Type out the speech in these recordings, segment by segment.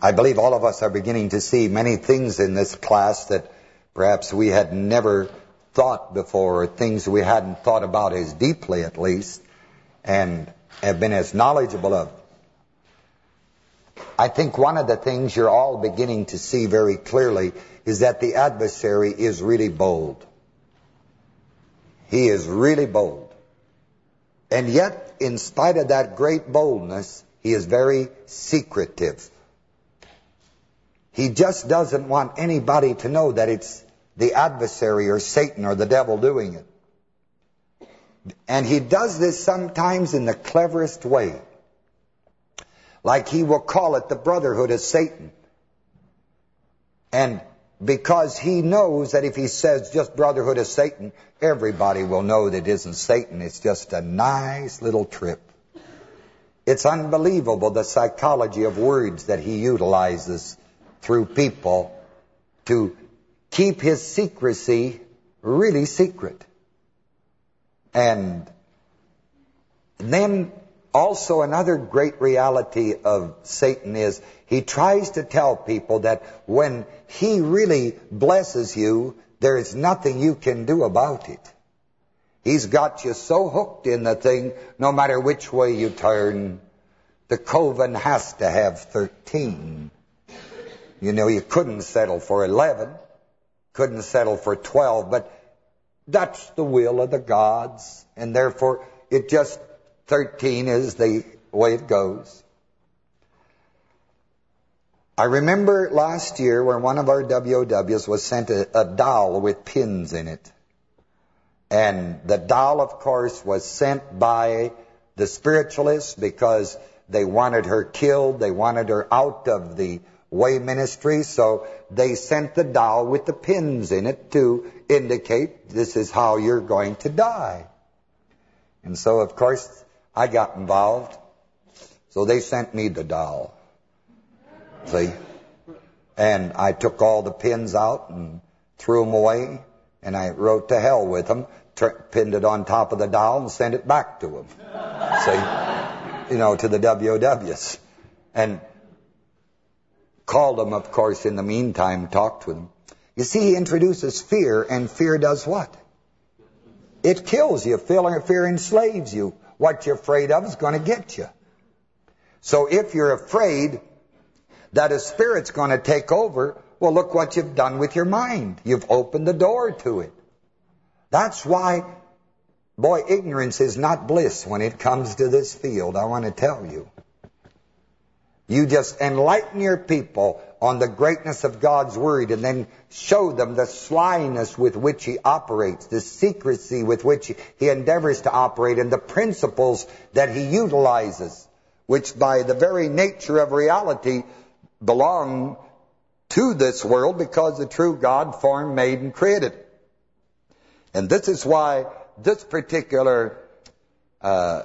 I believe all of us are beginning to see many things in this class that perhaps we had never thought before, or things we hadn't thought about as deeply at least, and have been as knowledgeable of. I think one of the things you're all beginning to see very clearly is that the adversary is really bold. He is really bold. And yet, in spite of that great boldness, he is very secretive. He just doesn't want anybody to know that it's the adversary or Satan or the devil doing it. And he does this sometimes in the cleverest way. Like he will call it the brotherhood of Satan. And because he knows that if he says just brotherhood of Satan, everybody will know that it isn't Satan. It's just a nice little trip. It's unbelievable the psychology of words that he utilizes through people to keep his secrecy really secret. And then also another great reality of Satan is he tries to tell people that when he really blesses you, there is nothing you can do about it. He's got you so hooked in the thing, no matter which way you turn, the coven has to have 13. You know, you couldn't settle for 11, couldn't settle for 12, but that's the will of the gods, and therefore it just, 13 is the way it goes. I remember last year where one of our WOWs was sent a, a doll with pins in it. And the doll, of course, was sent by the spiritualists because they wanted her killed. They wanted her out of the way ministry. So they sent the doll with the pins in it to indicate this is how you're going to die. And so, of course, I got involved. So they sent me the doll. See? And I took all the pins out and threw them away. And I wrote to hell with them, pinned it on top of the doll and sent it back to them. See? You know, to the WOWs. And Called them, of course, in the meantime, talked with them. You see, he introduces fear, and fear does what? It kills you. Fear enslaves you. What you're afraid of is going to get you. So if you're afraid that a spirit's going to take over, well, look what you've done with your mind. You've opened the door to it. That's why, boy, ignorance is not bliss when it comes to this field, I want to tell you. You just enlighten your people on the greatness of God's Word and then show them the slyness with which He operates, the secrecy with which He endeavors to operate, and the principles that He utilizes, which by the very nature of reality belong to this world because the true God formed, made, and created. And this is why this particular uh,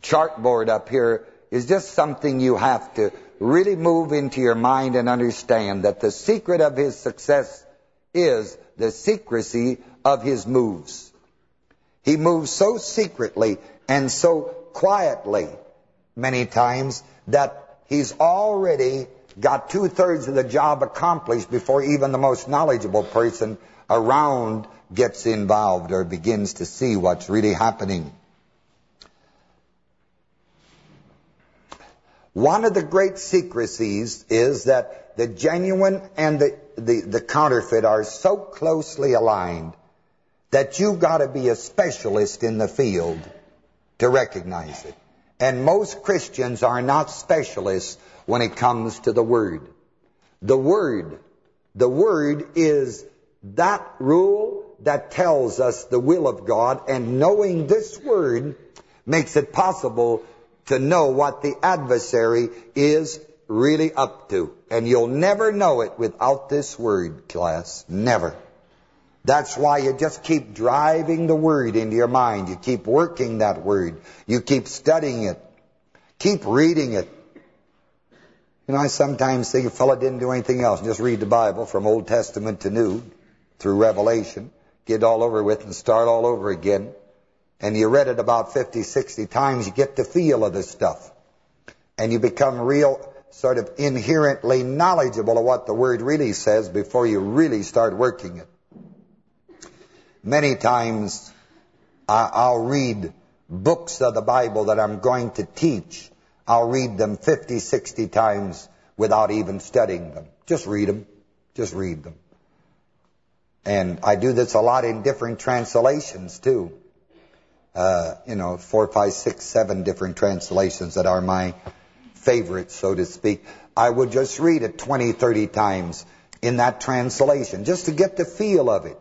chartboard up here is just something you have to really move into your mind and understand that the secret of his success is the secrecy of his moves. He moves so secretly and so quietly many times that he's already got two-thirds of the job accomplished before even the most knowledgeable person around gets involved or begins to see what's really happening. One of the great secrecies is that the genuine and the, the, the counterfeit are so closely aligned that you've got to be a specialist in the field to recognize it. And most Christians are not specialists when it comes to the Word. The Word, the Word is that rule that tells us the will of God, and knowing this Word makes it possible to know what the adversary is really up to. And you'll never know it without this word, class. Never. That's why you just keep driving the word into your mind. You keep working that word. You keep studying it. Keep reading it. You know, I sometimes think a fellow didn't do anything else. Just read the Bible from Old Testament to New through Revelation. Get all over with and start all over again and you read it about 50, 60 times, you get the feel of this stuff. And you become real sort of inherently knowledgeable of what the Word really says before you really start working it. Many times I'll read books of the Bible that I'm going to teach. I'll read them 50, 60 times without even studying them. Just read them. Just read them. And I do this a lot in different translations too. Uh, you know, four, five, six, seven different translations that are my favorites, so to speak. I would just read it 20, 30 times in that translation, just to get the feel of it.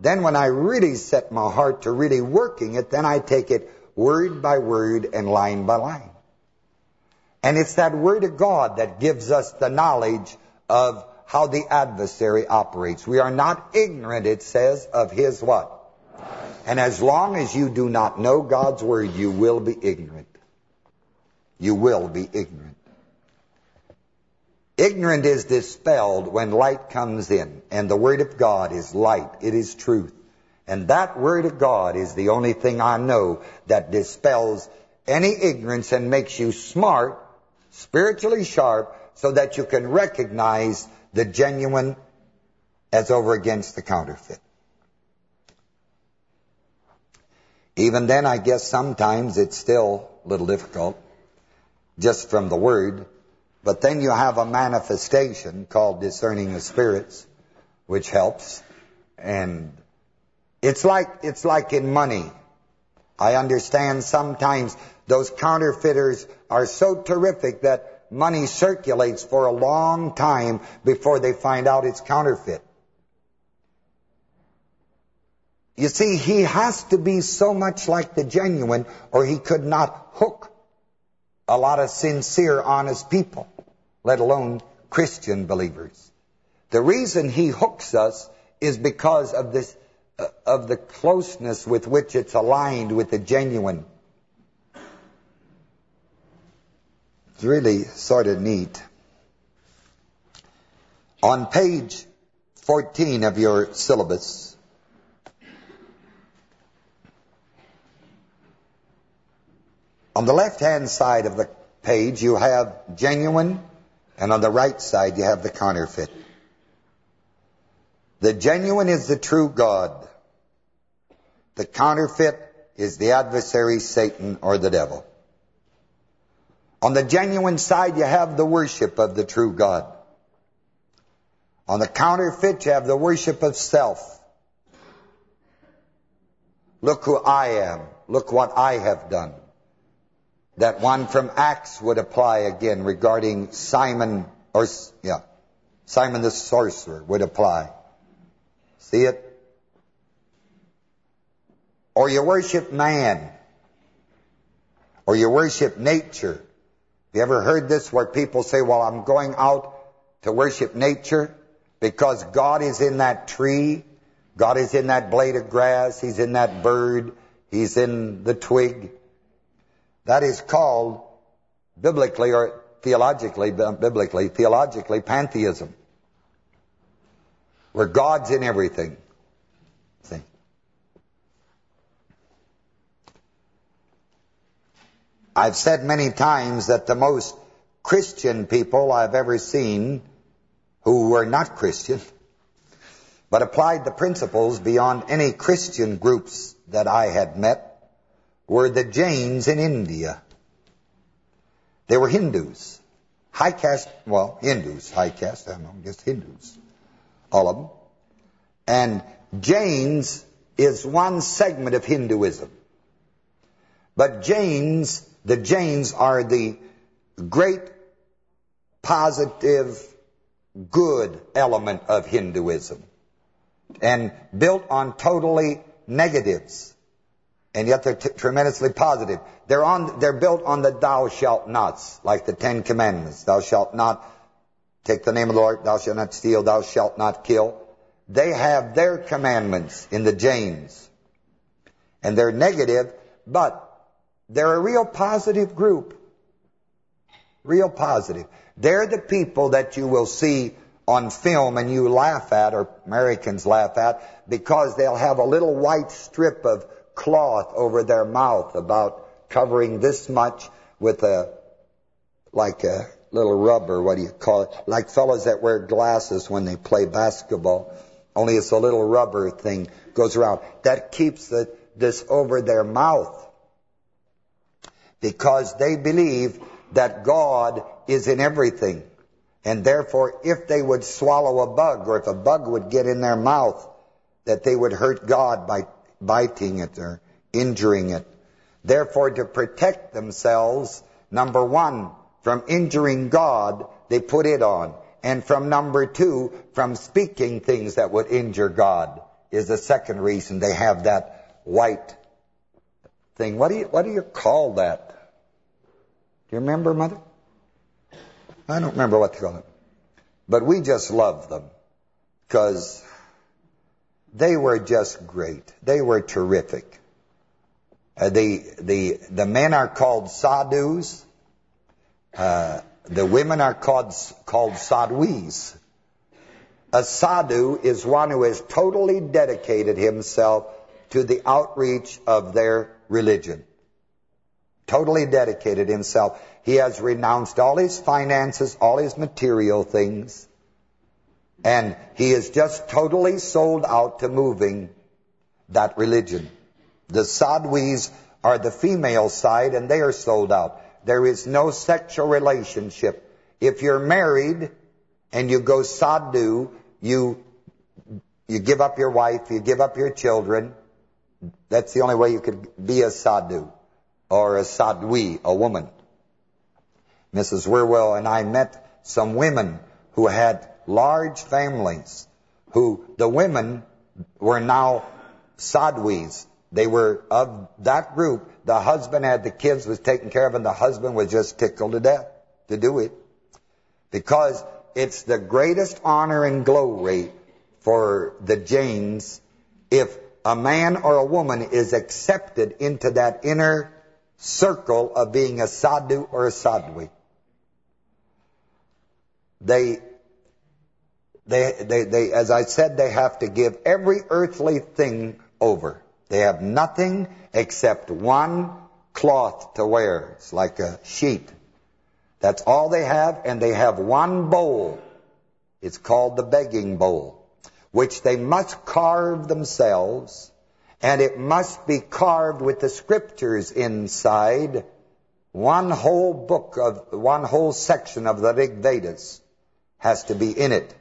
Then when I really set my heart to really working it, then I take it word by word and line by line. And it's that word of God that gives us the knowledge of how the adversary operates. We are not ignorant, it says, of his what? And as long as you do not know God's word, you will be ignorant. You will be ignorant. Ignorant is dispelled when light comes in, and the word of God is light. It is truth. And that word of God is the only thing I know that dispels any ignorance and makes you smart, spiritually sharp, so that you can recognize the genuine as over against the counterfeit. Even then, I guess sometimes it's still a little difficult, just from the word. But then you have a manifestation called discerning the spirits, which helps. And it's like it's like in money. I understand sometimes those counterfeiters are so terrific that money circulates for a long time before they find out it's counterfeit. You see, he has to be so much like the genuine or he could not hook a lot of sincere, honest people, let alone Christian believers. The reason he hooks us is because of this uh, of the closeness with which it's aligned with the genuine. It's really sort of neat. On page 14 of your syllabus, on the left-hand side of the page, you have genuine, and on the right side, you have the counterfeit. The genuine is the true God. The counterfeit is the adversary, Satan, or the devil. On the genuine side, you have the worship of the true God. On the counterfeit, you have the worship of self. Look who I am. Look what I have done. That one from Acts would apply again regarding Simon, or yeah, Simon the sorcerer would apply. See it? Or you worship man. Or you worship nature. You ever heard this where people say, well, I'm going out to worship nature because God is in that tree, God is in that blade of grass, He's in that bird, He's in the twig. That is called biblically or theologically, biblically, theologically, pantheism. Where God's in everything. See? I've said many times that the most Christian people I've ever seen who were not Christian, but applied the principles beyond any Christian groups that I had met, were the Jains in India. They were Hindus. High caste, well, Hindus, high caste, I don't know, just Hindus. All of them. And Jains is one segment of Hinduism. But Jains the Jains are the great positive good element of Hinduism and built on totally negatives and yet they're tremendously positive. They're on they're built on the thou shalt nots, like the Ten Commandments. Thou shalt not take the name of the Lord, thou shalt not steal, thou shalt not kill. They have their commandments in the Jains. And they're negative, but they're a real positive group. Real positive. They're the people that you will see on film and you laugh at, or Americans laugh at, because they'll have a little white strip of cloth over their mouth about covering this much with a, like a little rubber, what do you call it? Like fellows that wear glasses when they play basketball. Only it's a little rubber thing goes around. That keeps the, this over their mouth. Because they believe that God is in everything. And therefore, if they would swallow a bug, or if a bug would get in their mouth, that they would hurt God by biting it or injuring it. Therefore, to protect themselves, number one, from injuring God, they put it on. And from number two, from speaking things that would injure God is the second reason they have that white thing. What do you what do you call that? Do you remember, Mother? I don't remember what to call it. But we just love them because they were just great. They were terrific. Uh, the the the men are called sadhus. Uh, the women are called called sadhvis. A sadhu is one who has totally dedicated himself to the outreach of their religion. Totally dedicated himself. He has renounced all his finances, all his material things. And he is just totally sold out to moving that religion. The sadhvis are the female side and they are sold out. There is no sexual relationship. If you're married and you go sadhu, you you give up your wife, you give up your children. That's the only way you could be a sadhu or a sadhvi, a woman. Mrs. Wierwille and I met some women who had large families, who the women were now sadhvis. They were of that group. The husband had the kids, was taken care of, and the husband was just tickled to death to do it. Because it's the greatest honor and glory for the Jains if a man or a woman is accepted into that inner circle of being a sadhu or a sadhvi. They they, they, they, as I said, they have to give every earthly thing over. They have nothing except one cloth to wear. It's like a sheet. That's all they have, and they have one bowl. It's called the begging bowl, which they must carve themselves, and it must be carved with the scriptures inside, one whole book of, one whole section of the Rig Vedas has to be in it.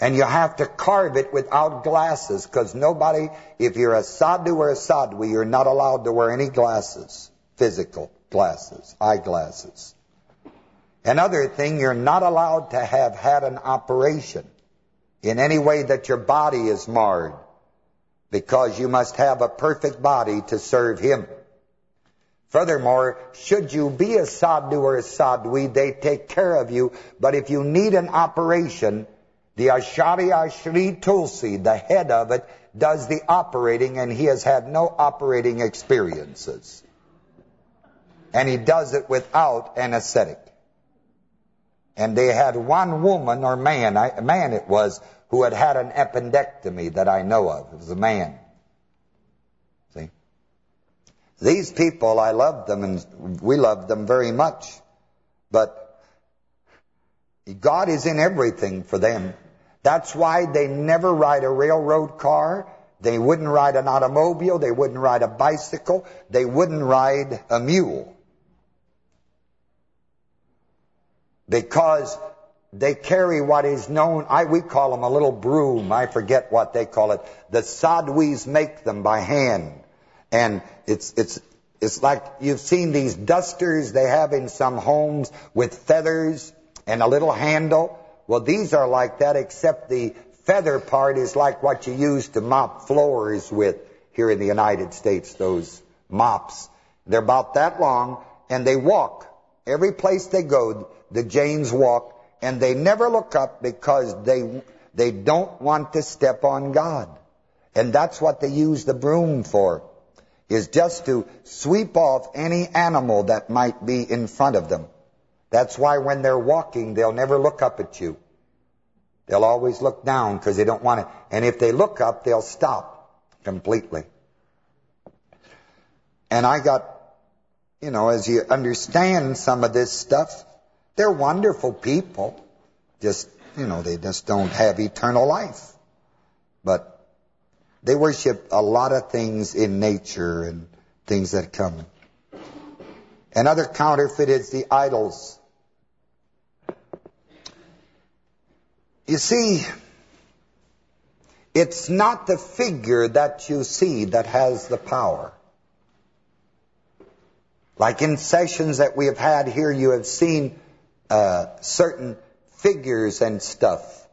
And you have to carve it without glasses because nobody, if you're a sadhu or a sadhvi, you're not allowed to wear any glasses, physical glasses, eyeglasses. Another thing, you're not allowed to have had an operation in any way that your body is marred because you must have a perfect body to serve him. Furthermore, should you be a sadhu or a sadhvi, they take care of you. But if you need an operation, the Acharya Sri Tulsi, the head of it, does the operating, and he has had no operating experiences. And he does it without an anesthetic. And they had one woman, or man, I, man it was, who had had an appendectomy that I know of. It was a man. See? These people, I love them, and we love them very much. But God is in everything for them. That's why they never ride a railroad car. They wouldn't ride an automobile. They wouldn't ride a bicycle. They wouldn't ride a mule. Because they carry what is known, I we call them a little broom. I forget what they call it. The sadhvis make them by hand. And it's it's it's like you've seen these dusters they have in some homes with feathers and a little handle. Well, these are like that, except the feather part is like what you use to mop floors with here in the United States, those mops. They're about that long, and they walk. Every place they go, the Jains walk, and they never look up because they they don't want to step on God. And that's what they use the broom for, is just to sweep off any animal that might be in front of them. That's why when they're walking, they'll never look up at you. They'll always look down because they don't want to. And if they look up, they'll stop completely. And I got, you know, as you understand some of this stuff, They're wonderful people. Just, you know, they just don't have eternal life. But they worship a lot of things in nature and things that come. Another counterfeit is the idols. You see, it's not the figure that you see that has the power. Like in sessions that we have had here, you have seen uh, certain figures and stuff.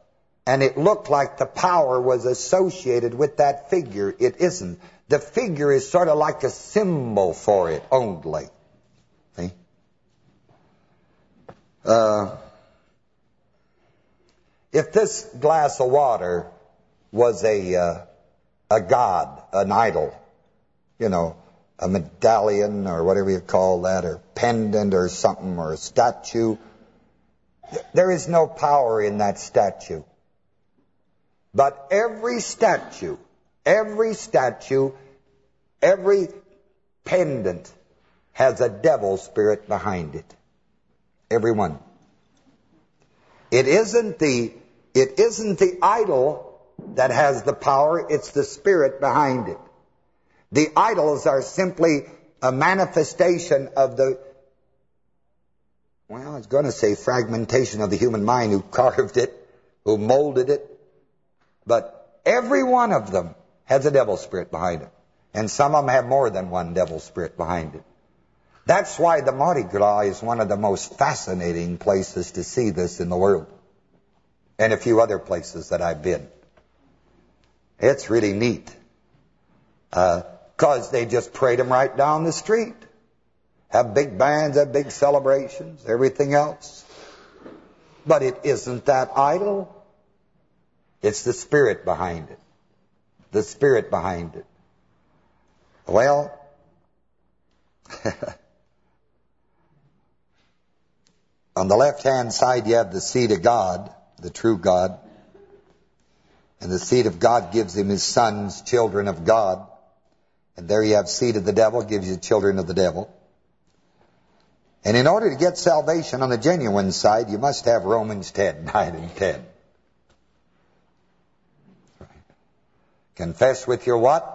And it looked like the power was associated with that figure. It isn't. The figure is sort of like a symbol for it only. See? Uh, if this glass of water was a uh, a god, an idol, you know, a medallion or whatever you call that, or pendant or something, or a statue, there is no power in that statue. But every statue, every statue, every pendant has a devil spirit behind it. Every one. It isn't the it isn't the idol that has the power, it's the spirit behind it. The idols are simply a manifestation of the well, I was going to say fragmentation of the human mind who carved it, who molded it, but every one of them has a devil spirit behind it. And some of them have more than one devil spirit behind it. That's why the Mardi Gras is one of the most fascinating places to see this in the world. And a few other places that I've been. It's really neat. Because uh, they just parade them right down the street. Have big bands, have big celebrations, everything else. But it isn't that idol. It's the spirit behind it. The spirit behind it. Well, on the left-hand side you have the seed of God, the true God. And the seed of God gives him his sons, children of God. And there you have seed of the devil, gives you children of the devil. And in order to get salvation on the genuine side, you must have Romans 10, 9 and 10. Confess with your what?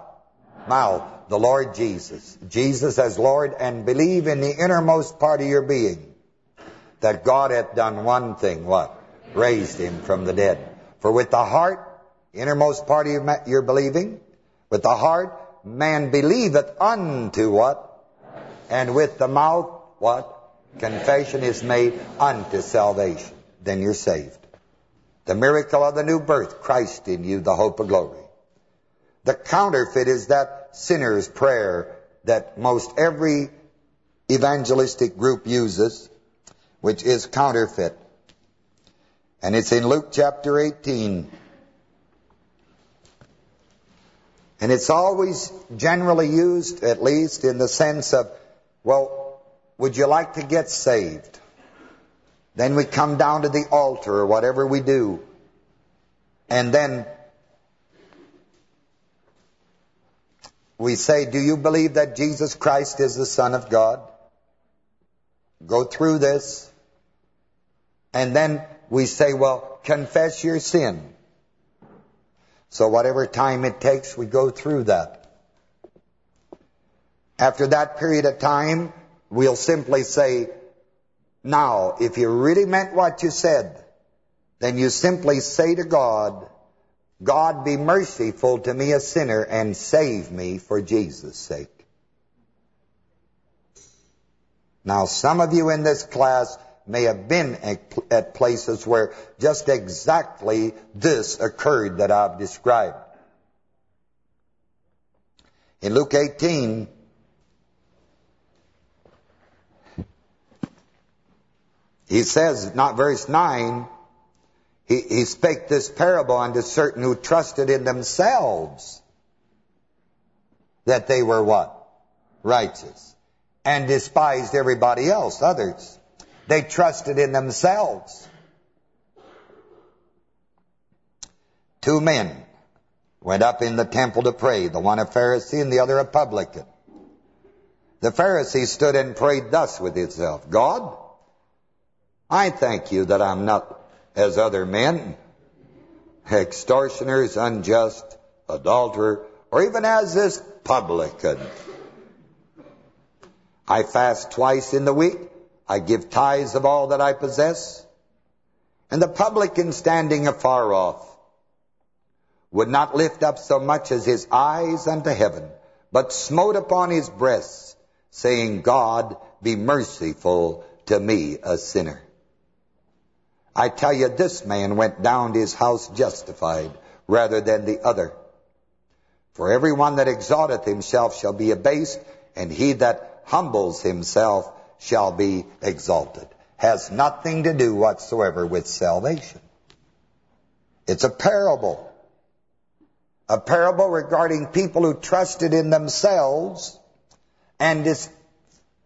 Mouth. The Lord Jesus. Jesus as Lord and believe in the innermost part of your being that God hath done one thing. What? Raised him from the dead. For with the heart, innermost part of your, believing, with the heart, man believeth unto what? And with the mouth, what? Confession is made unto salvation. Then you're saved. The miracle of the new birth, Christ in you, the hope of glory. The counterfeit is that sinner's prayer that most every evangelistic group uses, which is counterfeit. And it's in Luke chapter 18. And it's always generally used, at least, in the sense of, well, would you like to get saved? Then we come down to the altar or whatever we do. And then we say, do you believe that Jesus Christ is the Son of God? Go through this. And then we say, well, confess your sin. So whatever time it takes, we go through that. After that period of time, we'll simply say, now, if you really meant what you said, then you simply say to God, God be merciful to me a sinner and save me for Jesus' sake. Now some of you in this class may have been at places where just exactly this occurred that I've described. In Luke 18, he says, not verse 9, he, he spake this parable unto certain who trusted in themselves that they were what? Righteous. And despised everybody else, others. They trusted in themselves. Two men went up in the temple to pray, the one a Pharisee and the other a publican. The Pharisee stood and prayed thus with himself, God, I thank you that I'm not as other men, extortioners, unjust, adulterer, or even as this publican. I fast twice in the week. I give tithes of all that I possess. And the publican standing afar off would not lift up so much as his eyes unto heaven, but smote upon his breast, saying, God, be merciful to me, a sinner. I tell you, this man went down to his house justified rather than the other. For everyone that exalteth himself shall be abased, and he that humbles himself shall be exalted. Has nothing to do whatsoever with salvation. It's a parable. A parable regarding people who trusted in themselves and dis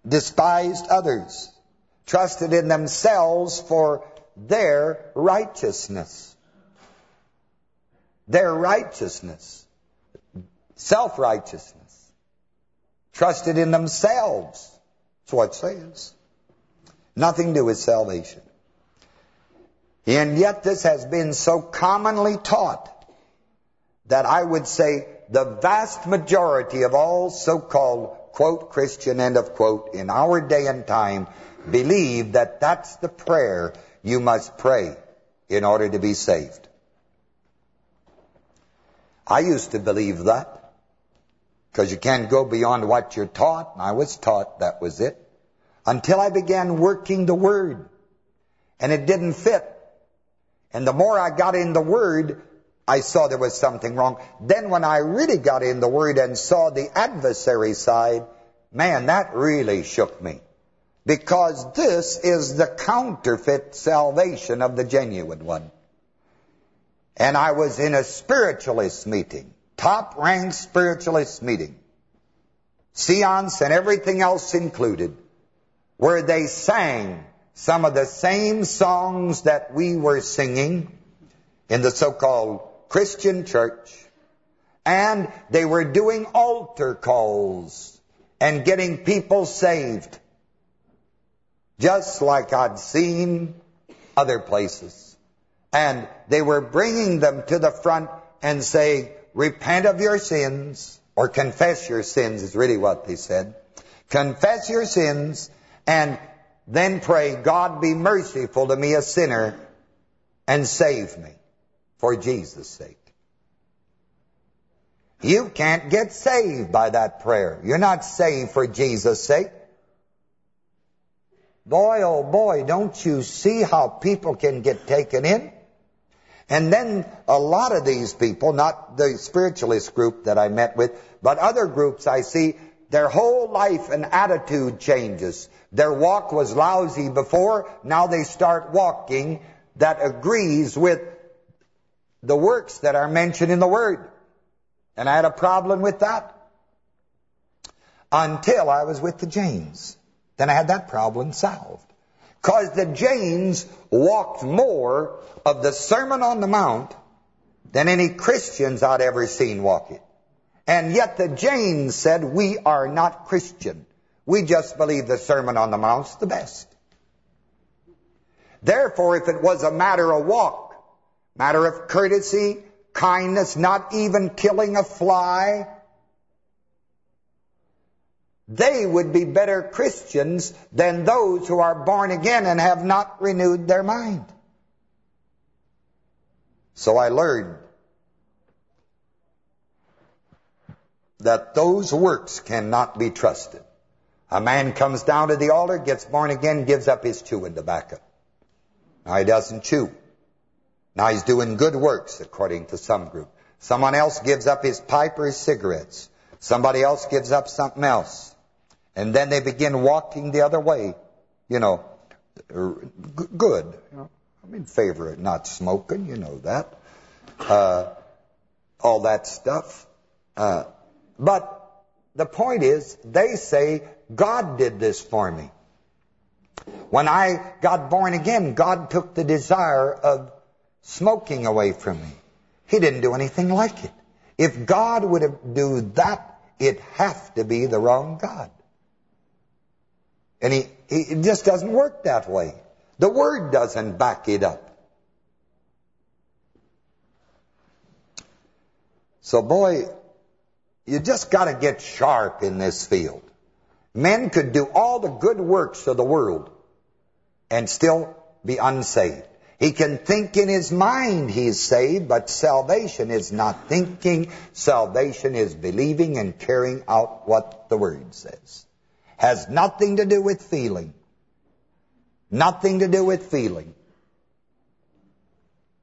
despised others. Trusted in themselves for their righteousness. Their righteousness. Self-righteousness. Trusted in themselves. That's what it says. Nothing to do with salvation. And yet this has been so commonly taught that I would say the vast majority of all so-called, quote, Christian, end of quote, in our day and time, believe that that's the prayer you must pray in order to be saved. I used to believe that because you can't go beyond what you're taught, and I was taught that was it, until I began working the Word, and it didn't fit. And the more I got in the Word, I saw there was something wrong. Then when I really got in the Word and saw the adversary side, man, that really shook me. Because this is the counterfeit salvation of the genuine one. And I was in a spiritualist meeting, top-ranked spiritualist meeting, seance and everything else included, where they sang some of the same songs that we were singing in the so-called Christian church, and they were doing altar calls and getting people saved just like I'd seen other places. And they were bringing them to the front and say, repent of your sins, or confess your sins is really what they said. Confess your sins, and then pray, God be merciful to me, a sinner, and save me for Jesus' sake. You can't get saved by that prayer. You're not saved for Jesus' sake. Boy, oh boy, don't you see how people can get taken in? And then a lot of these people, not the spiritualist group that I met with, but other groups I see, their whole life and attitude changes. Their walk was lousy before, now they start walking that agrees with the works that are mentioned in the Word. And I had a problem with that until I was with the Jains. Then I had that problem solved. Because the Jains walked more of the Sermon on the Mount than any Christians I'd ever seen walk it. And yet the Jains said, we are not Christian. We just believe the Sermon on the Mount's the best. Therefore, if it was a matter of walk, matter of courtesy, kindness, not even killing a fly, they would be better Christians than those who are born again and have not renewed their mind. So I learned that those works cannot be trusted. A man comes down to the altar, gets born again, gives up his chewing tobacco. Now he doesn't chew. Now he's doing good works, according to some group. Someone else gives up his pipe or his cigarettes. Somebody else gives up something else. And then they begin walking the other way, you know, good. I'm in favor of not smoking, you know that. Uh, all that stuff. Uh, but the point is, they say, God did this for me. When I got born again, God took the desire of smoking away from me. He didn't do anything like it. If God would have do that, it have to be the wrong God. And he, he, it just doesn't work that way. The Word doesn't back it up. So boy, you just got to get sharp in this field. Men could do all the good works of the world and still be unsaved. He can think in his mind he's saved, but salvation is not thinking. Salvation is believing and carrying out what the Word says. Has nothing to do with feeling. Nothing to do with feeling.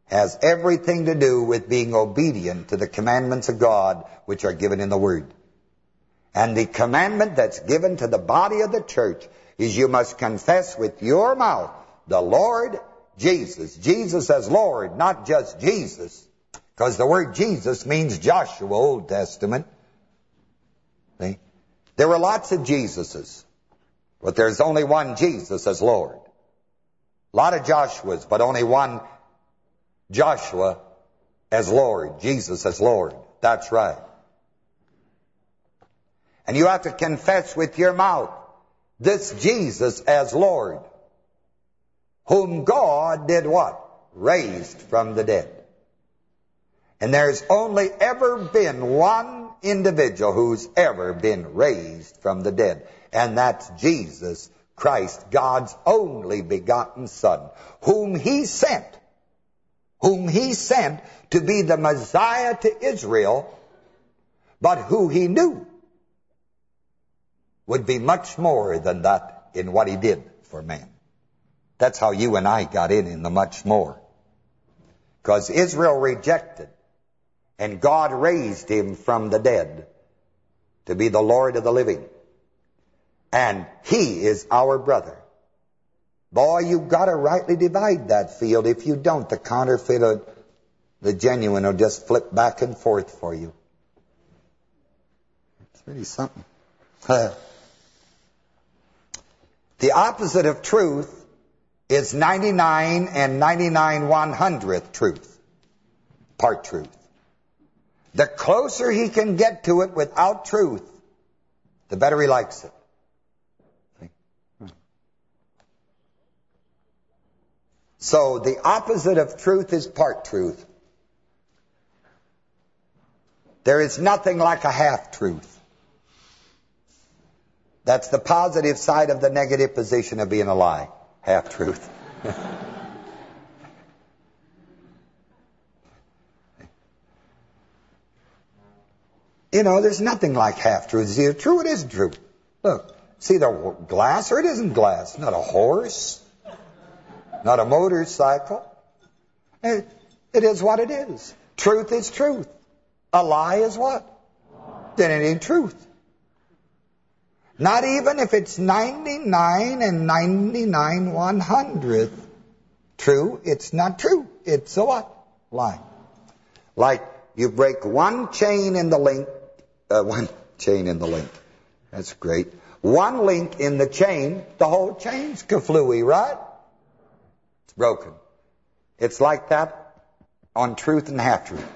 Has everything to do with being obedient to the commandments of God which are given in the Word. And the commandment that's given to the body of the church is you must confess with your mouth the Lord Jesus. Jesus as Lord, not just Jesus. Because the word Jesus means Joshua, Old Testament. See? There were lots of Jesuses, but there's only one Jesus as Lord. A lot of Joshuas, but only one Joshua as Lord, Jesus as Lord. That's right. And you have to confess with your mouth this Jesus as Lord whom God did what? Raised from the dead. And there's only ever been one individual who's ever been raised from the dead. And that's Jesus Christ, God's only begotten Son, whom he sent, whom he sent to be the Messiah to Israel, but who he knew would be much more than that in what he did for man. That's how you and I got in in the much more. Because Israel rejected, and God raised him from the dead to be the Lord of the living. And he is our brother. Boy, you've got to rightly divide that field. If you don't, the counterfeit, of the genuine will just flip back and forth for you. It's really something. the opposite of truth is 99 and 99 one hundredth truth, part truth. The closer he can get to it without truth, the better he likes it. So the opposite of truth is part truth. There is nothing like a half-truth. That's the positive side of the negative position of being a lie half-truth. you know, there's nothing like half-truth. It's either true or it isn't true. Look, it's either glass or it isn't glass. Not a horse, not a motorcycle. It, it is what it is. Truth is truth. A lie is what? Then it ain't truth. Not even if it's 99 and 99 one hundredth true, it's not true. It's a what? Lie. Like you break one chain in the link, uh, one chain in the link. That's great. One link in the chain, the whole chain's kaflooey, right? It's broken. It's like that on truth and half-truth.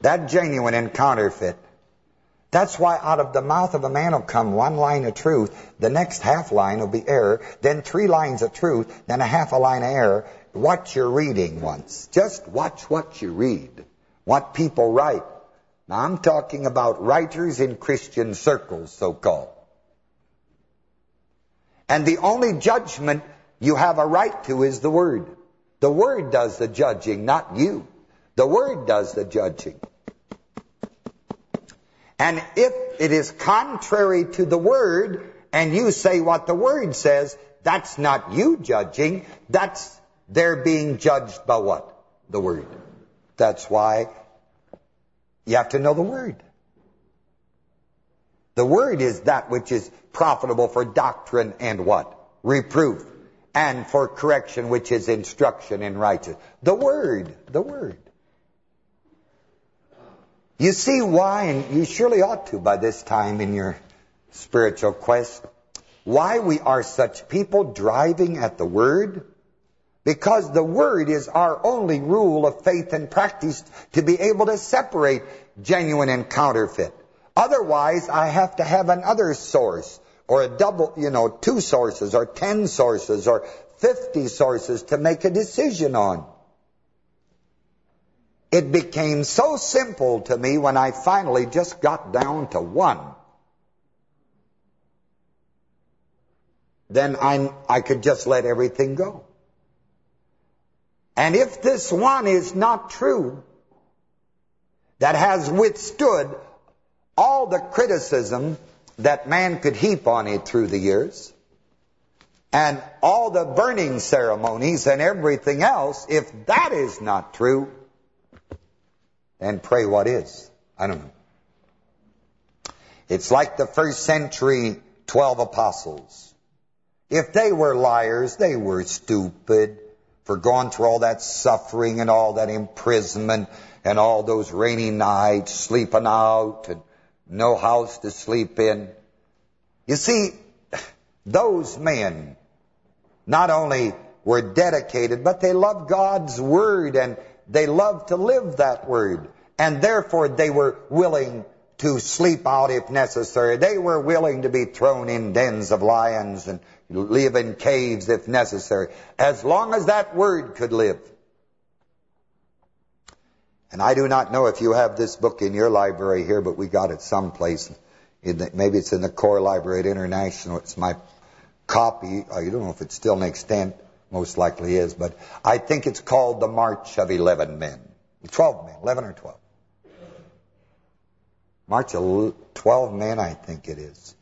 That genuine and counterfeit that's why out of the mouth of a man will come one line of truth, the next half line will be error, then three lines of truth, then a half a line of error. Watch your reading once. Just watch what you read, what people write. Now I'm talking about writers in Christian circles, so-called. And the only judgment you have a right to is the Word. The Word does the judging, not you. The Word does the judging. And if it is contrary to the Word, and you say what the Word says, that's not you judging. That's they're being judged by what? The Word. That's why you have to know the Word. The Word is that which is profitable for doctrine and what? Reproof. And for correction, which is instruction in righteousness. The Word. The Word. You see why, and you surely ought to by this time in your spiritual quest, why we are such people driving at the Word? Because the Word is our only rule of faith and practice to be able to separate genuine and counterfeit. Otherwise, I have to have another source or a double, you know, two sources or ten sources or 50 sources to make a decision on. It became so simple to me when I finally just got down to one. Then I, I could just let everything go. And if this one is not true, that has withstood all the criticism that man could heap on it through the years, and all the burning ceremonies and everything else, if that is not true, then pray what is. I don't know. It's like the first century 12 apostles. If they were liars, they were stupid for going through all that suffering and all that imprisonment and all those rainy nights, sleeping out and no house to sleep in. You see, those men not only were dedicated, but they loved God's Word and they loved to live that Word. And therefore they were willing to sleep out if necessary. They were willing to be thrown in dens of lions and live in caves if necessary, as long as that Word could live. And I do not know if you have this book in your library here, but we got it someplace. maybe it's in the core library at International. It's my copy. I don't know if it's still an extent. Most likely is. But I think it's called The March of 11 Men. 12 men. 11 or 12. March of 12 men, I think it is.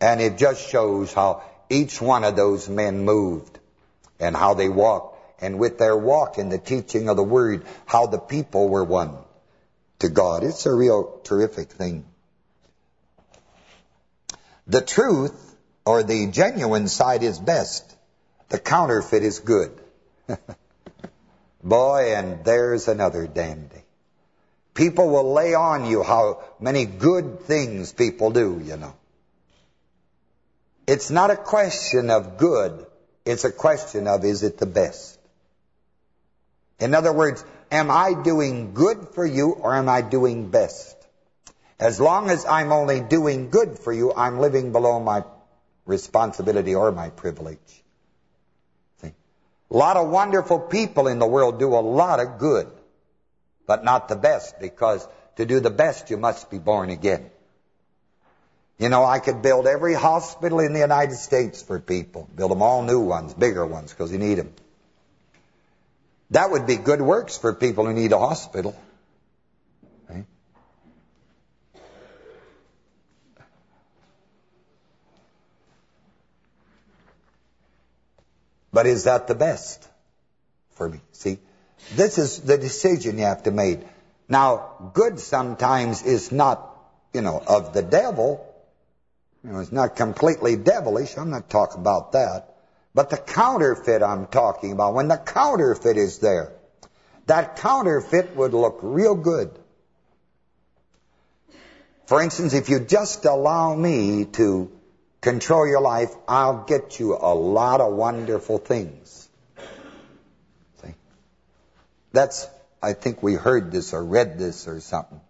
And it just shows how each one of those men moved and how they walked. And with their walk in the teaching of the Word, how the people were one to God. It's a real terrific thing. The truth or the genuine side is best. The counterfeit is good. Boy, and there's another dandy. People will lay on you how many good things people do, you know. It's not a question of good. It's a question of is it the best? In other words, am I doing good for you or am I doing best? As long as I'm only doing good for you, I'm living below my responsibility or my privilege. See? A lot of wonderful people in the world do a lot of good, but not the best, because to do the best, you must be born again. You know, I could build every hospital in the United States for people. Build them all new ones, bigger ones, because you need them. That would be good works for people who need a hospital. But is that the best for me? See, this is the decision you have to make. Now, good sometimes is not, you know, of the devil. You know, it's not completely devilish. I'm not talking about that. But the counterfeit I'm talking about, when the counterfeit is there, that counterfeit would look real good. For instance, if you just allow me to control your life, I'll get you a lot of wonderful things. See? That's, I think we heard this or read this or something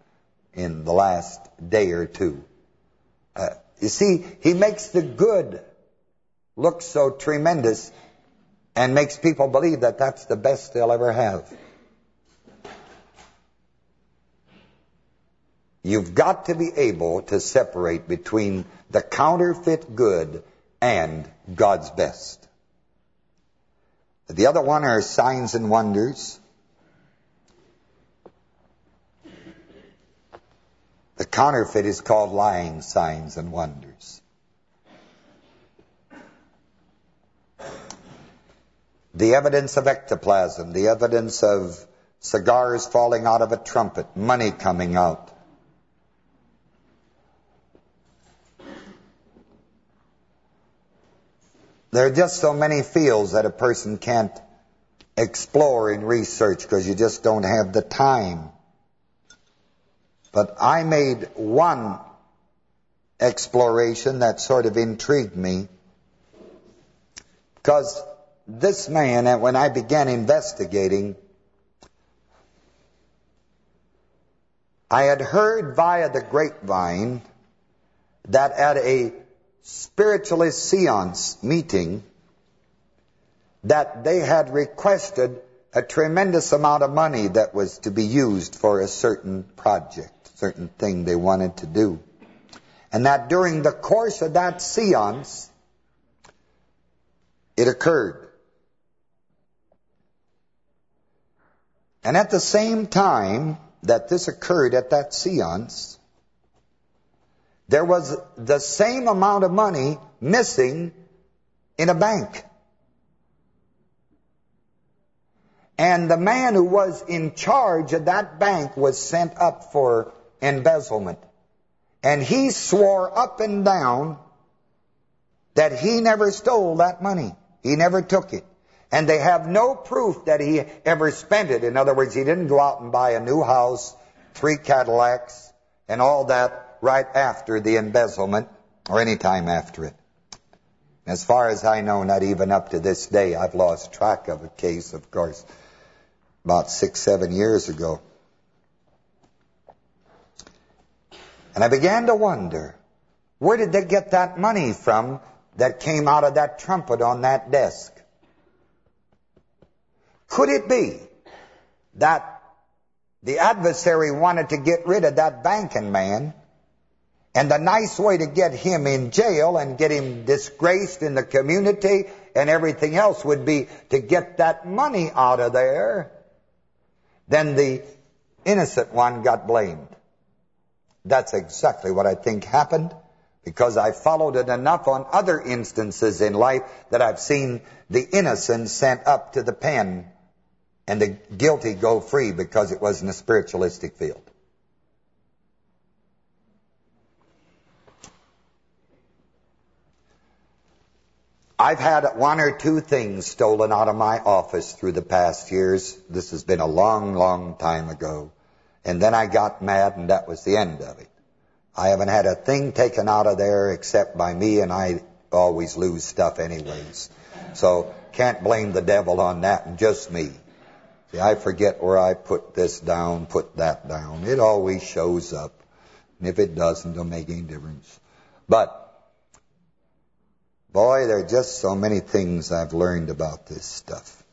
in the last day or two. Uh, you see, he makes the good look so tremendous and makes people believe that that's the best they'll ever have. You've got to be able to separate between the counterfeit good and God's best. The other one are signs and wonders. The counterfeit is called lying signs and wonders. The evidence of ectoplasm, the evidence of cigars falling out of a trumpet, money coming out, There are just so many fields that a person can't explore and research because you just don't have the time. But I made one exploration that sort of intrigued me. Because this man, when I began investigating, I had heard via the grapevine that at a spiritualist seance meeting that they had requested a tremendous amount of money that was to be used for a certain project, certain thing they wanted to do. And that during the course of that seance, it occurred. And at the same time that this occurred at that seance, there was the same amount of money missing in a bank. And the man who was in charge of that bank was sent up for embezzlement. And he swore up and down that he never stole that money. He never took it. And they have no proof that he ever spent it. In other words, he didn't go out and buy a new house, three Cadillacs, and all that right after the embezzlement or any time after it. As far as I know, not even up to this day, I've lost track of a case, of course about six, seven years ago. And I began to wonder, where did they get that money from that came out of that trumpet on that desk? Could it be that the adversary wanted to get rid of that banking man and the nice way to get him in jail and get him disgraced in the community and everything else would be to get that money out of there then the innocent one got blamed. That's exactly what I think happened because I followed it enough on other instances in life that I've seen the innocent sent up to the pen and the guilty go free because it was in a spiritualistic field. I've had one or two things stolen out of my office through the past years. This has been a long, long time ago. And then I got mad and that was the end of it. I haven't had a thing taken out of there except by me and I always lose stuff anyways. So can't blame the devil on that and just me. See, I forget where I put this down, put that down. It always shows up. And if it doesn't, it'll make any difference. But Boy, there are just so many things I've learned about this stuff.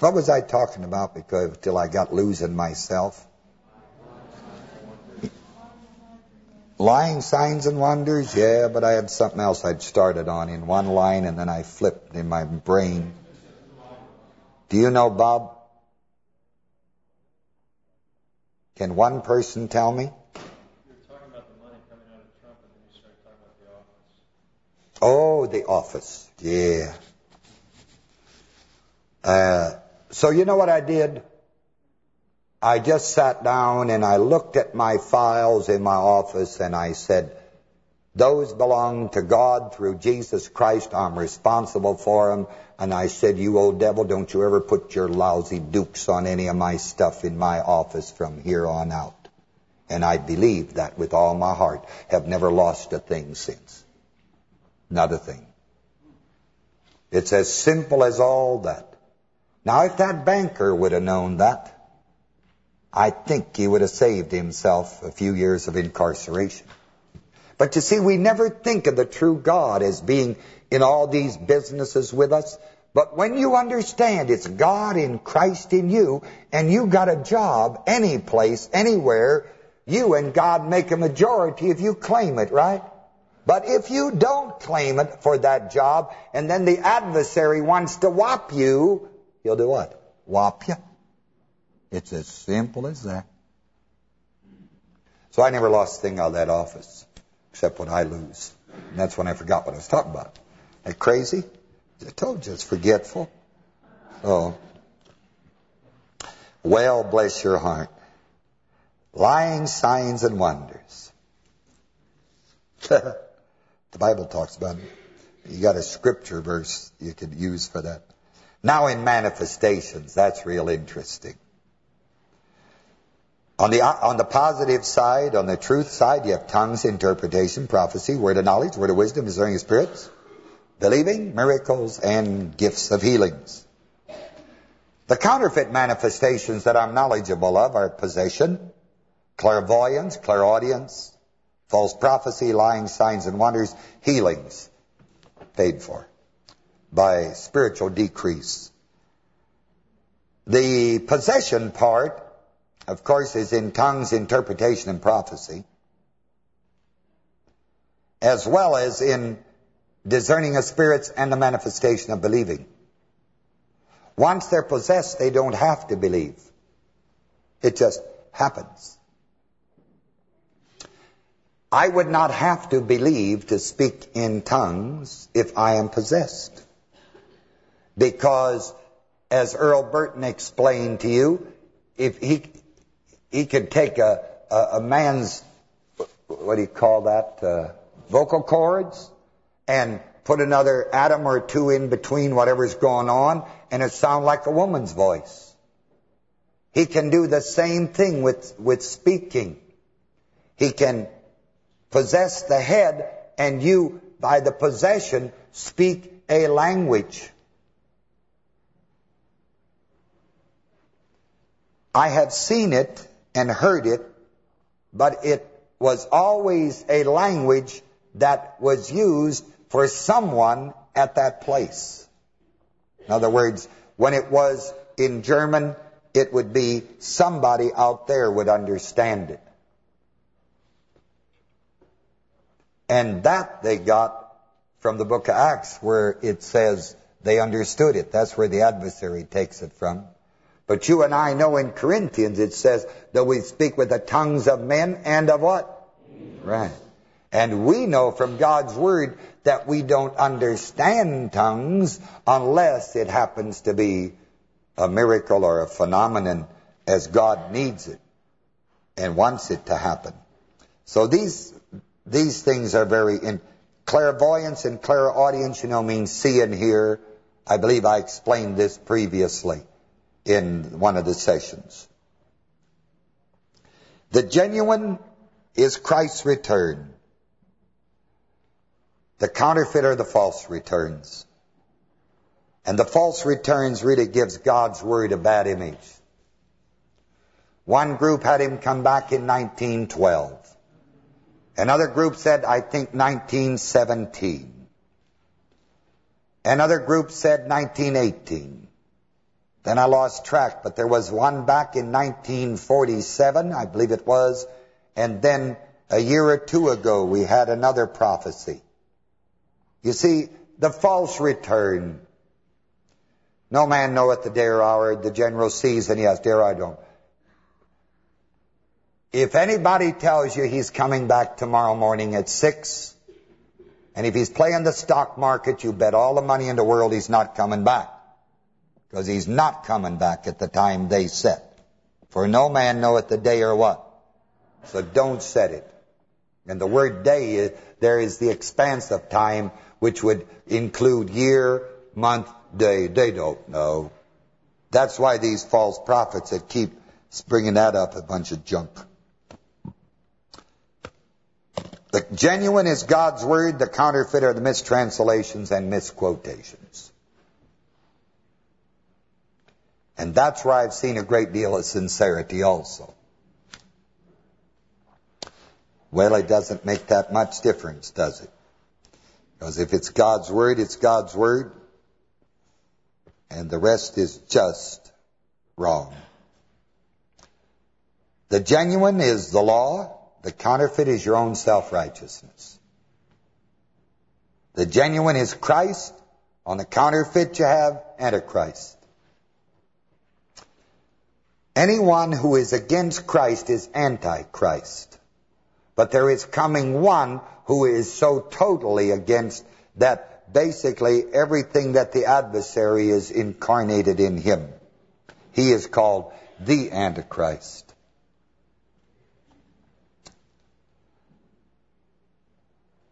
What was I talking about because till I got losing myself? Lying signs and wonders, yeah, but I had something else I'd started on in one line and then I flipped in my brain. Do you know, Bob? Can one person tell me? Oh, the office. Yeah. Uh, so you know what I did? I just sat down and I looked at my files in my office and I said, those belong to God through Jesus Christ. I'm responsible for them. And I said, you old devil, don't you ever put your lousy dukes on any of my stuff in my office from here on out. And I believe that with all my heart. Have never lost a thing since. Not a thing. It's as simple as all that. Now, if that banker would have known that, I think he would have saved himself a few years of incarceration. But you see, we never think of the true God as being in all these businesses with us. But when you understand it's God in Christ in you, and you got a job any place, anywhere, you and God make a majority if you claim it, right? But if you don't claim it for that job, and then the adversary wants to whop you, he'll do what? Whop you. It's as simple as that. So I never lost a thing out of that office, except what I lose. And that's when I forgot what I was talking about. That crazy? I told you, it's forgetful. Oh. Well, bless your heart. Lying signs and wonders. The Bible talks about it. You got a scripture verse you could use for that. Now in manifestations, that's real interesting. On the on the positive side, on the truth side, you have tongues, interpretation, prophecy, word of knowledge, word of wisdom, discerning spirits, believing, miracles, and gifts of healings. The counterfeit manifestations that I'm knowledgeable of are possession, clairvoyance, clairaudience, false prophecy, lying signs and wonders, healings, paid for by spiritual decrease. The possession part, of course, is in tongues, interpretation, and prophecy, as well as in discerning of spirits and the manifestation of believing. Once they're possessed, they don't have to believe. It just happens. I would not have to believe to speak in tongues if I am possessed. Because, as Earl Burton explained to you, if he he could take a, a, a man's, what do you call that, uh, vocal cords, and put another atom or two in between whatever's going on, and it sound like a woman's voice. He can do the same thing with, with speaking. He can possess the head, and you, by the possession, speak a language. I have seen it and heard it, but it was always a language that was used for someone at that place. In other words, when it was in German, it would be somebody out there would understand it. And that they got from the book of Acts where it says they understood it. That's where the adversary takes it from. But you and I know in Corinthians it says that we speak with the tongues of men and of what? Right. And we know from God's Word that we don't understand tongues unless it happens to be a miracle or a phenomenon as God needs it and wants it to happen. So these these things are very in clairvoyance and clairaudience, you know, means see and hear. I believe I explained this previously in one of the sessions. The genuine is Christ's return. The counterfeiter, the false returns. And the false returns really gives God's word a bad image. One group had him come back in 1912. Another group said, I think, 1917. Another group said 1918. Then I lost track, but there was one back in 1947, I believe it was, and then a year or two ago we had another prophecy. You see, the false return. No man knoweth the day or hour, the general sees and he has, dare I don't. If anybody tells you he's coming back tomorrow morning at 6, and if he's playing the stock market, you bet all the money in the world he's not coming back because he's not coming back at the time they set. For no man knoweth the day or what. So don't set it. And the word day, there is the expanse of time, which would include year, month, day. They don't know. That's why these false prophets that keep bringing that up, a bunch of junk. The genuine is God's word, the counterfeit are the mistranslations and misquotations. And that's where I've seen a great deal of sincerity also. Well, it doesn't make that much difference, does it? Because if it's God's Word, it's God's Word. And the rest is just wrong. The genuine is the law. The counterfeit is your own self-righteousness. The genuine is Christ. On the counterfeit you have Antichrist. Anyone who is against Christ is anti-Christ. But there is coming one who is so totally against that basically everything that the adversary is incarnated in him. He is called the Antichrist.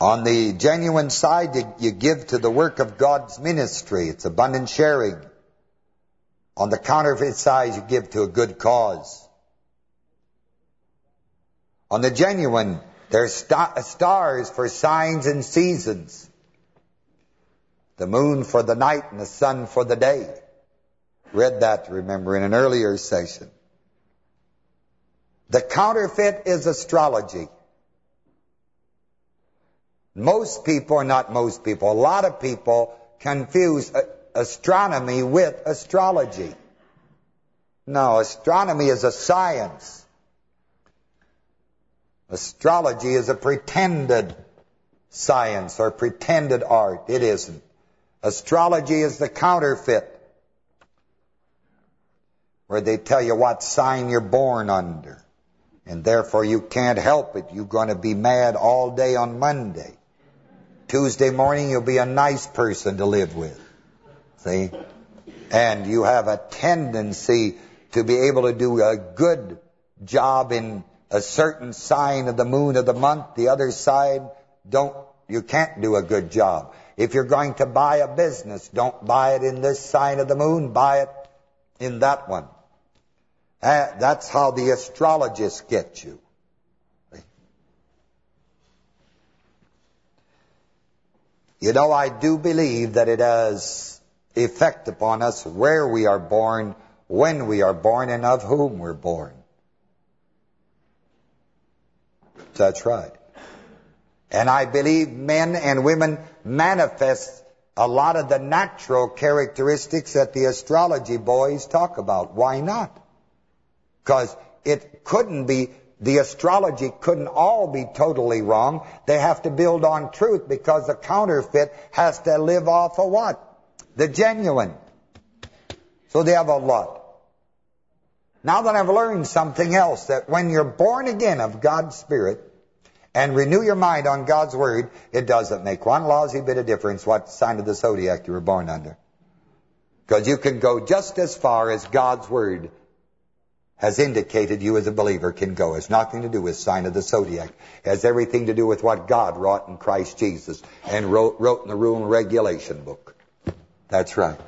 On the genuine side, you give to the work of God's ministry. It's abundant sharing. On the counterfeit side, you give to a good cause. On the genuine, there's stars for signs and seasons. The moon for the night and the sun for the day. Read that, remember, in an earlier session. The counterfeit is astrology. Most people, not most people, a lot of people confuse uh, astronomy with astrology. No, astronomy is a science. Astrology is a pretended science or pretended art. It isn't. Astrology is the counterfeit, where they tell you what sign you're born under. And therefore you can't help it. You're going to be mad all day on Monday. Tuesday morning you'll be a nice person to live with. See? And you have a tendency to be able to do a good job in a certain sign of the moon of the month. The other side, don't you can't do a good job. If you're going to buy a business, don't buy it in this sign of the moon. Buy it in that one. Uh, that's how the astrologists get you. You know, I do believe that it has effect upon us where we are born, when we are born, and of whom we're born. That's right. And I believe men and women manifest a lot of the natural characteristics that the astrology boys talk about. Why not? Because it couldn't be, the astrology couldn't all be totally wrong. They have to build on truth because the counterfeit has to live off of what? The genuine. So they have a lot. Now that I've learned something else, that when you're born again of God's Spirit and renew your mind on God's Word, it doesn't make one lousy bit of difference what sign of the zodiac you were born under. Because you can go just as far as God's Word has indicated you as a believer can go. It's nothing to do with sign of the zodiac. It has everything to do with what God wrought in Christ Jesus and wrote, wrote in the rule and regulation book. That's right.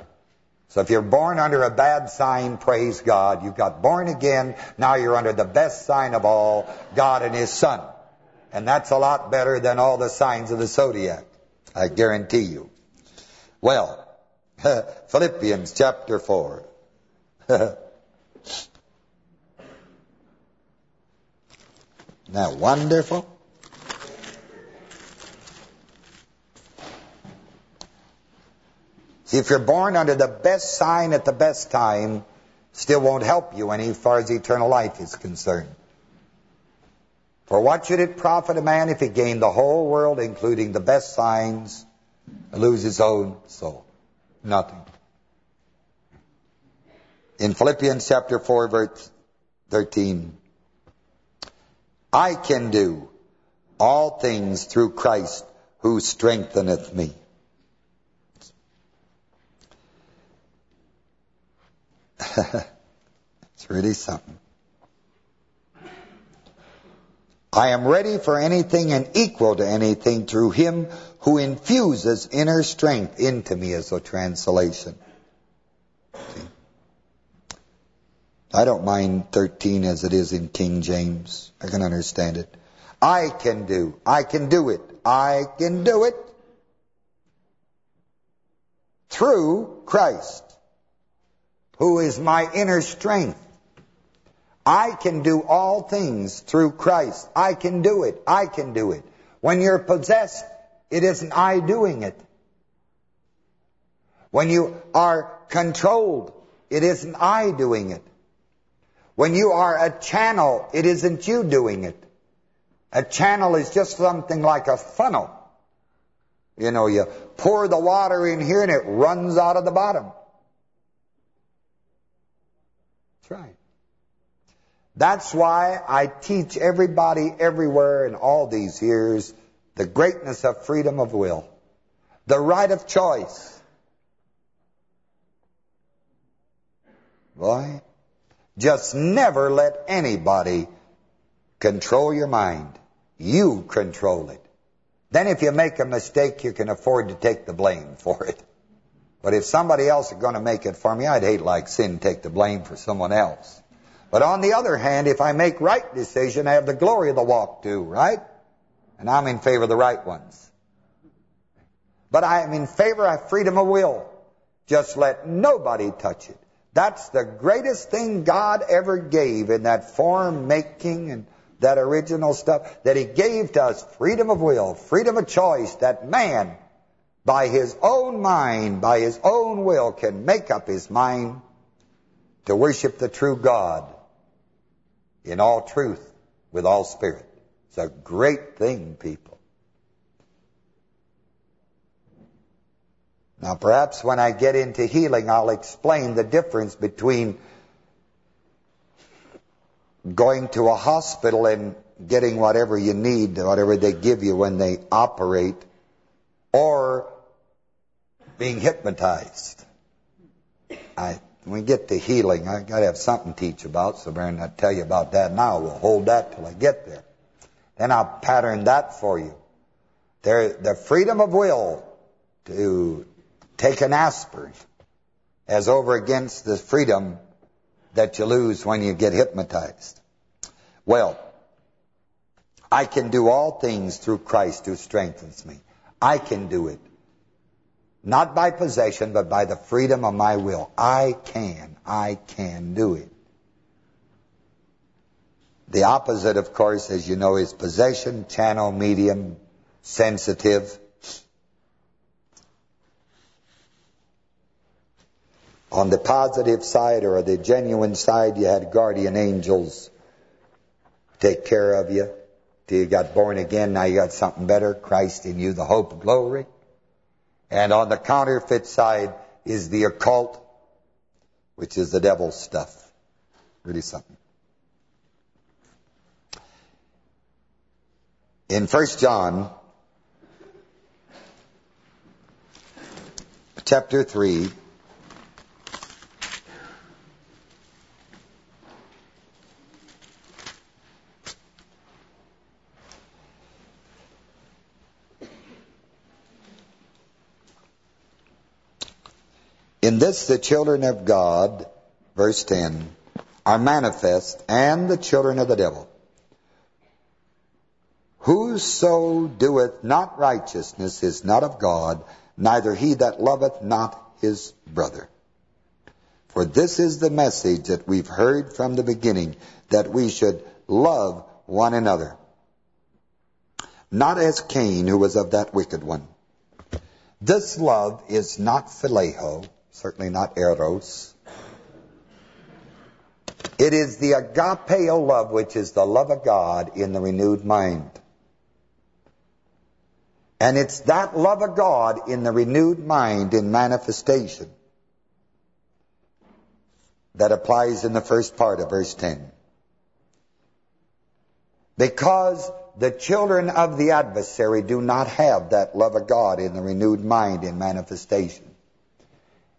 So if you're born under a bad sign, praise God. You got born again. Now you're under the best sign of all, God and His Son. And that's a lot better than all the signs of the zodiac. I guarantee you. Well, Philippians chapter 4. Now, wonderful? If you're born under the best sign at the best time, still won't help you any far as eternal life is concerned. For what should it profit a man if he gain the whole world, including the best signs, and lose his own soul? Nothing. In Philippians chapter 4, verse 13, I can do all things through Christ who strengtheneth me. it's really something. I am ready for anything and equal to anything through him who infuses inner strength into me as a translation. See? I don't mind 13 as it is in King James. I can understand it. I can do. I can do it. I can do it. Through Christ, who is my inner strength. I can do all things through Christ. I can do it. I can do it. When you're possessed, it isn't I doing it. When you are controlled, it isn't I doing it. When you are a channel, it isn't you doing it. A channel is just something like a funnel. You know, you pour the water in here and it runs out of the bottom. That's right. That's why I teach everybody everywhere in all these years the greatness of freedom of will, the right of choice. Boy, just never let anybody control your mind. You control it. Then if you make a mistake, you can afford to take the blame for it. But if somebody else is going to make it for me, I'd hate like sin take the blame for someone else. But on the other hand, if I make right decision, I have the glory of the walk too, right? And I'm in favor of the right ones. But I am in favor of freedom of will. Just let nobody touch it. That's the greatest thing God ever gave in that form making and that original stuff, that he gave to us freedom of will, freedom of choice, that man, by his own mind, by his own will, can make up his mind to worship the true God in all truth, with all spirit. It's a great thing, people. Now, perhaps when I get into healing, I'll explain the difference between going to a hospital and getting whatever you need, whatever they give you when they operate, or being hypnotized. I, when we get to healing, i got to have something to teach about, so Brian, I'll tell you about that now. We'll hold that till I get there. Then I'll pattern that for you. There, the freedom of will to take an aspirin as over against the freedom that you lose when you get hypnotized. Well, I can do all things through Christ who strengthens me. I can do it. Not by possession, but by the freedom of my will. I can. I can do it. The opposite, of course, as you know, is possession, channel, medium, sensitive. On the positive side or the genuine side, you had guardian angels take care of you till you got born again. Now you got something better, Christ in you, the hope of glory. And on the counterfeit side is the occult, which is the devil's stuff. Really something. In First John, chapter 3, In this the children of God, verse 10, are manifest, and the children of the devil. Whoso doeth not righteousness is not of God, neither he that loveth not his brother. For this is the message that we've heard from the beginning, that we should love one another. Not as Cain, who was of that wicked one. This love is not phileo, certainly not eros. It is the agapeo love, which is the love of God in the renewed mind. And it's that love of God in the renewed mind in manifestation that applies in the first part of verse 10. Because the children of the adversary do not have that love of God in the renewed mind in manifestation.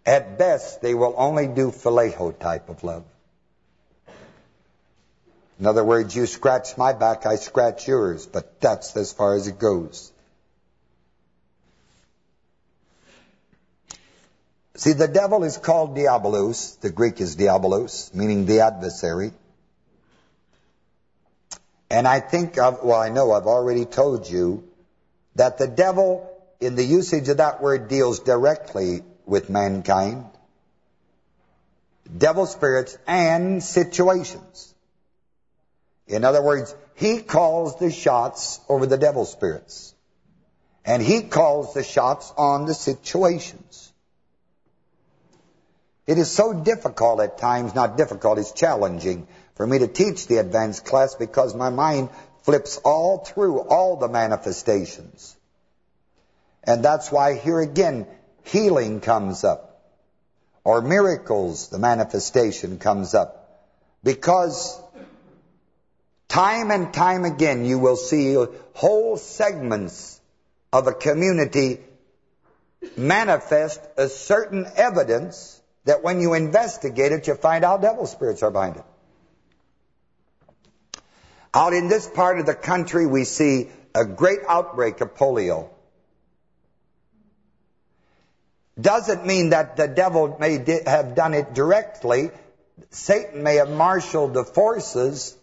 At best, they will only do phileo type of love. In other words, you scratch my back, I scratch yours, but that's as far as it goes. See, the devil is called diabolos. The Greek is diabolos, meaning the adversary. And I think, I've, well, I know I've already told you that the devil, in the usage of that word, deals directly with mankind, devil spirits, and situations. In other words, he calls the shots over the devil spirits. And he calls the shots on the situations. It is so difficult at times, not difficult, it's challenging for me to teach the advanced class because my mind flips all through all the manifestations. And that's why here again, healing comes up. Or miracles, the manifestation comes up. Because time and time again you will see whole segments of a community manifest a certain evidence that when you investigate it, you find out devil spirits are behind it. Out in this part of the country, we see a great outbreak of polio doesn't mean that the devil may have done it directly. Satan may have marshaled the forces,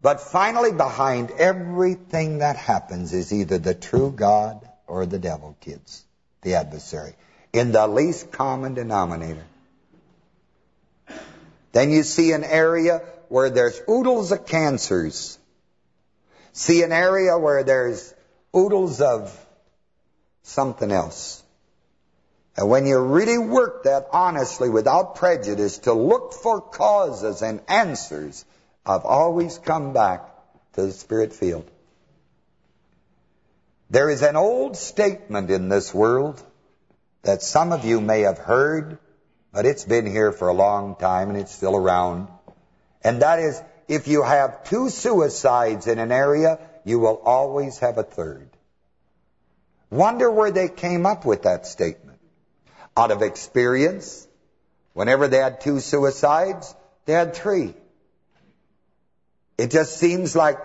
but finally behind everything that happens is either the true God or the devil, kids, the adversary, in the least common denominator. Then you see an area where there's oodles of cancers See an area where there's oodles of something else. And when you really work that honestly without prejudice to look for causes and answers, I've always come back to the spirit field. There is an old statement in this world that some of you may have heard, but it's been here for a long time and it's still around. And that is, if you have two suicides in an area, you will always have a third. Wonder where they came up with that statement. Out of experience, whenever they had two suicides, they had three. It just seems like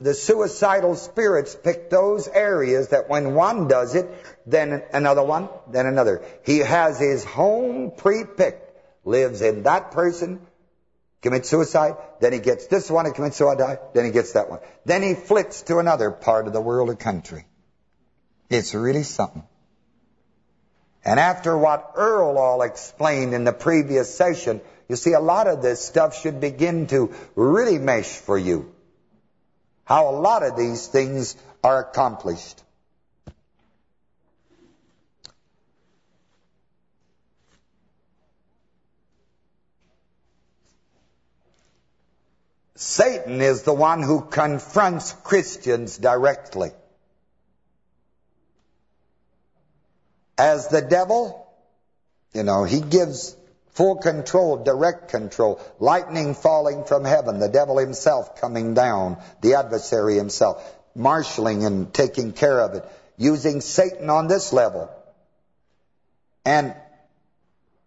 the suicidal spirits pick those areas that when one does it, then another one, then another. He has his home pre-picked, lives in that person, commits suicide, then he gets this one and commits suicide, then he gets that one. Then he flits to another part of the world or country. It's really something. And after what Earl all explained in the previous session, you see a lot of this stuff should begin to really mesh for you how a lot of these things are accomplished. Satan is the one who confronts Christians directly. As the devil, you know, he gives Full control, direct control, lightning falling from heaven, the devil himself coming down, the adversary himself, marshaling and taking care of it, using Satan on this level. And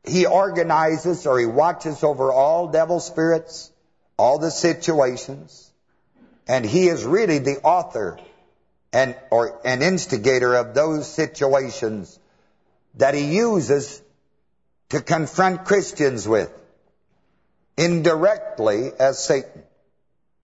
he organizes or he watches over all devil spirits, all the situations, and he is really the author and or an instigator of those situations that he uses to confront Christians with indirectly as Satan.